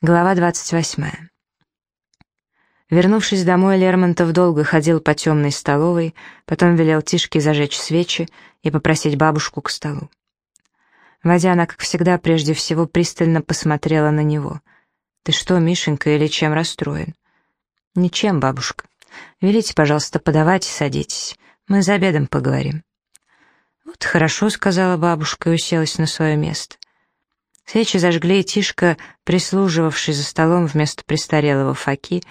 Глава 28. Вернувшись домой, Лермонтов долго ходил по темной столовой, потом велел Тишке зажечь свечи и попросить бабушку к столу. Войдя, она, как всегда, прежде всего пристально посмотрела на него. «Ты что, Мишенька, или чем расстроен?» «Ничем, бабушка. Велите, пожалуйста, подавать и садитесь. Мы за обедом поговорим». «Вот хорошо», — сказала бабушка и уселась на свое место. Свечи зажгли, и Тишка, прислуживавший за столом вместо престарелого факи,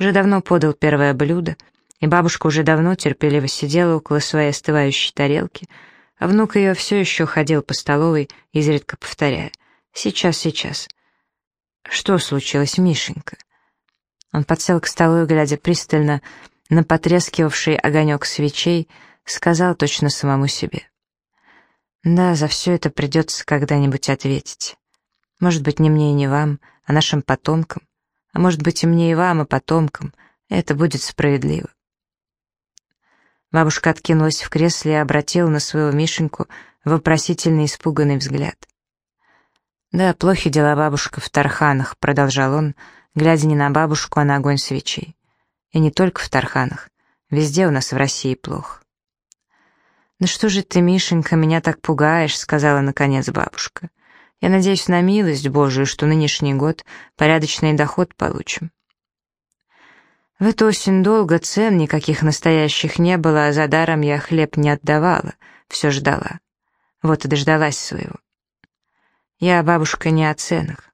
уже давно подал первое блюдо, и бабушка уже давно терпеливо сидела около своей остывающей тарелки, а внук ее все еще ходил по столовой, изредка повторяя «Сейчас, сейчас». «Что случилось, Мишенька?» Он подсел к столу и, глядя пристально на потрескивавший огонек свечей, сказал точно самому себе. Да, за все это придется когда-нибудь ответить. Может быть, не мне и не вам, а нашим потомкам. А может быть, и мне и вам, и потомкам. Это будет справедливо. Бабушка откинулась в кресле и обратила на своего Мишеньку вопросительный испуганный взгляд. «Да, плохи дела бабушка в Тарханах», — продолжал он, глядя не на бабушку, а на огонь свечей. «И не только в Тарханах. Везде у нас в России плохо». «Да что же ты, Мишенька, меня так пугаешь?» — сказала наконец бабушка. «Я надеюсь на милость Божию, что нынешний год порядочный доход получим». В эту осень долго цен никаких настоящих не было, а за даром я хлеб не отдавала, все ждала. Вот и дождалась своего. Я, бабушка, не о ценах.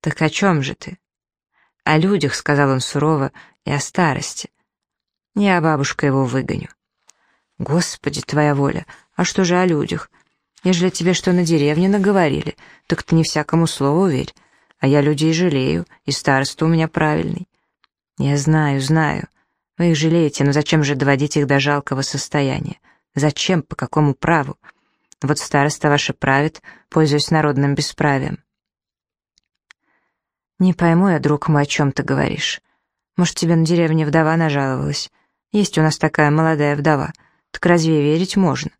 Так о чем же ты? О людях, сказал он сурово, и о старости. Я, бабушка, его выгоню. Господи, твоя воля, а что же о людях? Ежели тебе что на деревне наговорили, так ты не всякому слову верь. А я людей жалею, и староста у меня правильный. Я знаю, знаю. Вы их жалеете, но зачем же доводить их до жалкого состояния? Зачем, по какому праву? Вот староста ваша правит, пользуясь народным бесправием. Не пойму я, друг мой, о чем ты говоришь. Может, тебе на деревне вдова нажаловалась? Есть у нас такая молодая вдова — так разве верить можно?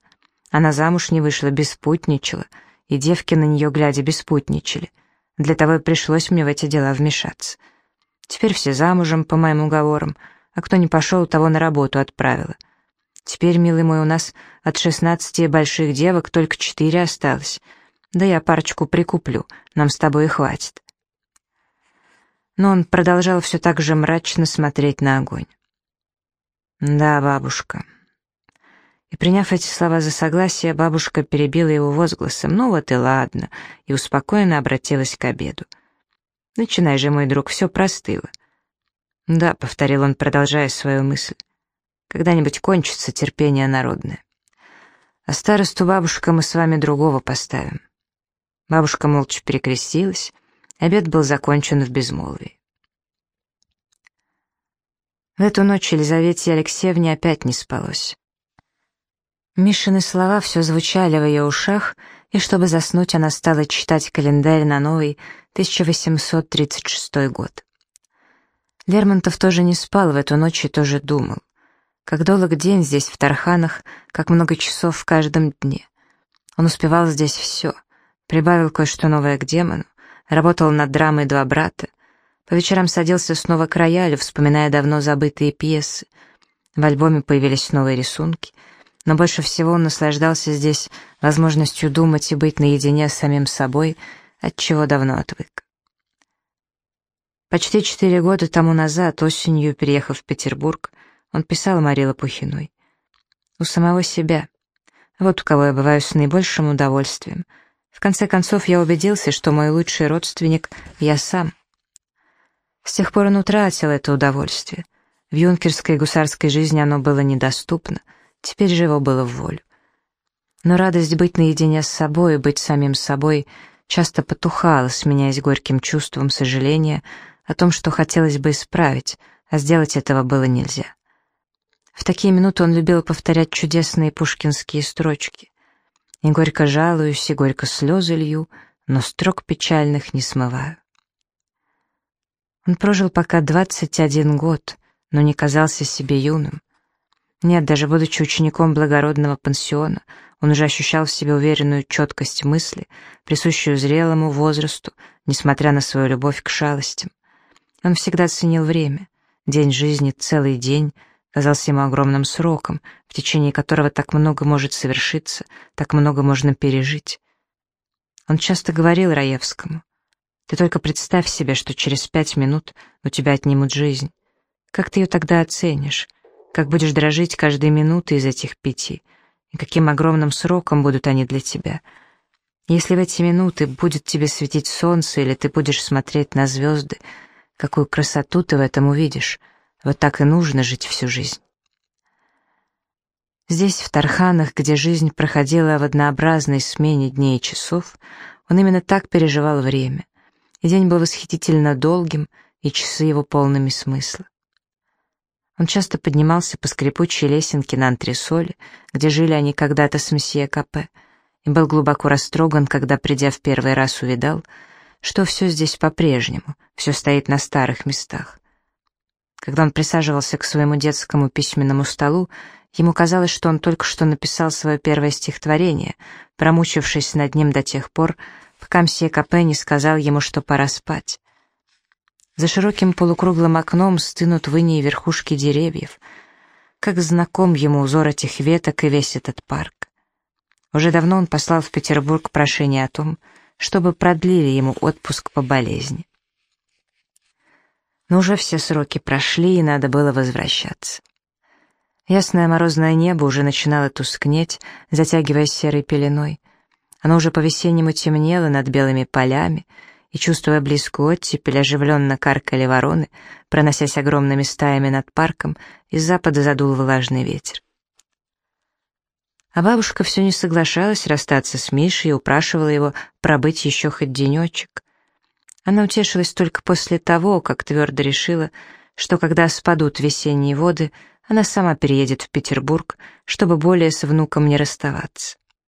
Она замуж не вышла, беспутничала, и девки на нее, глядя, беспутничали. Для того и пришлось мне в эти дела вмешаться. Теперь все замужем, по моим уговорам, а кто не пошел, того на работу отправила. Теперь, милый мой, у нас от шестнадцати больших девок только четыре осталось. Да я парочку прикуплю, нам с тобой и хватит. Но он продолжал все так же мрачно смотреть на огонь. «Да, бабушка, и, приняв эти слова за согласие, бабушка перебила его возгласом «Ну вот и ладно», и успокоенно обратилась к обеду. «Начинай же, мой друг, все простыло». «Да», — повторил он, продолжая свою мысль, — «когда-нибудь кончится терпение народное. А старосту бабушка мы с вами другого поставим». Бабушка молча перекрестилась, обед был закончен в безмолвии. В эту ночь Елизавете Алексеевне опять не спалось. Мишины слова все звучали в ее ушах, и чтобы заснуть, она стала читать календарь на новый 1836 год. Лермонтов тоже не спал в эту ночь и тоже думал. Как долг день здесь, в Тарханах, как много часов в каждом дне. Он успевал здесь все. Прибавил кое-что новое к демону, работал над драмой «Два брата», по вечерам садился снова к роялю, вспоминая давно забытые пьесы. В альбоме появились новые рисунки — но больше всего он наслаждался здесь возможностью думать и быть наедине с самим собой, от чего давно отвык. Почти четыре года тому назад, осенью, переехав в Петербург, он писал Марии Лопухиной. «У самого себя. Вот у кого я бываю с наибольшим удовольствием. В конце концов, я убедился, что мой лучший родственник — я сам». С тех пор он утратил это удовольствие. В юнкерской гусарской жизни оно было недоступно — Теперь же его было в волю. Но радость быть наедине с собой, быть самим собой, часто потухала, сменяясь горьким чувством сожаления о том, что хотелось бы исправить, а сделать этого было нельзя. В такие минуты он любил повторять чудесные пушкинские строчки. «И горько жалуюсь, и горько слезы лью, но строк печальных не смываю». Он прожил пока 21 год, но не казался себе юным. Нет, даже будучи учеником благородного пансиона, он уже ощущал в себе уверенную четкость мысли, присущую зрелому возрасту, несмотря на свою любовь к шалостям. Он всегда ценил время. День жизни, целый день, казался ему огромным сроком, в течение которого так много может совершиться, так много можно пережить. Он часто говорил Раевскому, «Ты только представь себе, что через пять минут у тебя отнимут жизнь. Как ты ее тогда оценишь? Как будешь дрожить каждой минуты из этих пяти, и каким огромным сроком будут они для тебя. Если в эти минуты будет тебе светить солнце, или ты будешь смотреть на звезды, какую красоту ты в этом увидишь. Вот так и нужно жить всю жизнь. Здесь, в Тарханах, где жизнь проходила в однообразной смене дней и часов, он именно так переживал время. И день был восхитительно долгим, и часы его полными смысла. Он часто поднимался по скрипучей лесенке на антресоле, где жили они когда-то с мсье Капе, и был глубоко растроган, когда, придя в первый раз, увидал, что все здесь по-прежнему, все стоит на старых местах. Когда он присаживался к своему детскому письменному столу, ему казалось, что он только что написал свое первое стихотворение, промучившись над ним до тех пор, пока мсье Капе не сказал ему, что пора спать. За широким полукруглым окном стынут в инии верхушки деревьев. Как знаком ему узор этих веток и весь этот парк. Уже давно он послал в Петербург прошение о том, чтобы продлили ему отпуск по болезни. Но уже все сроки прошли, и надо было возвращаться. Ясное морозное небо уже начинало тускнеть, затягиваясь серой пеленой. Оно уже по-весеннему темнело над белыми полями, и, чувствуя близкую оттепель, оживленно каркали вороны, проносясь огромными стаями над парком, из запада задул влажный ветер. А бабушка все не соглашалась расстаться с Мишей и упрашивала его пробыть еще хоть денечек. Она утешилась только после того, как твердо решила, что когда спадут весенние воды, она сама переедет в Петербург, чтобы более с внуком не расставаться.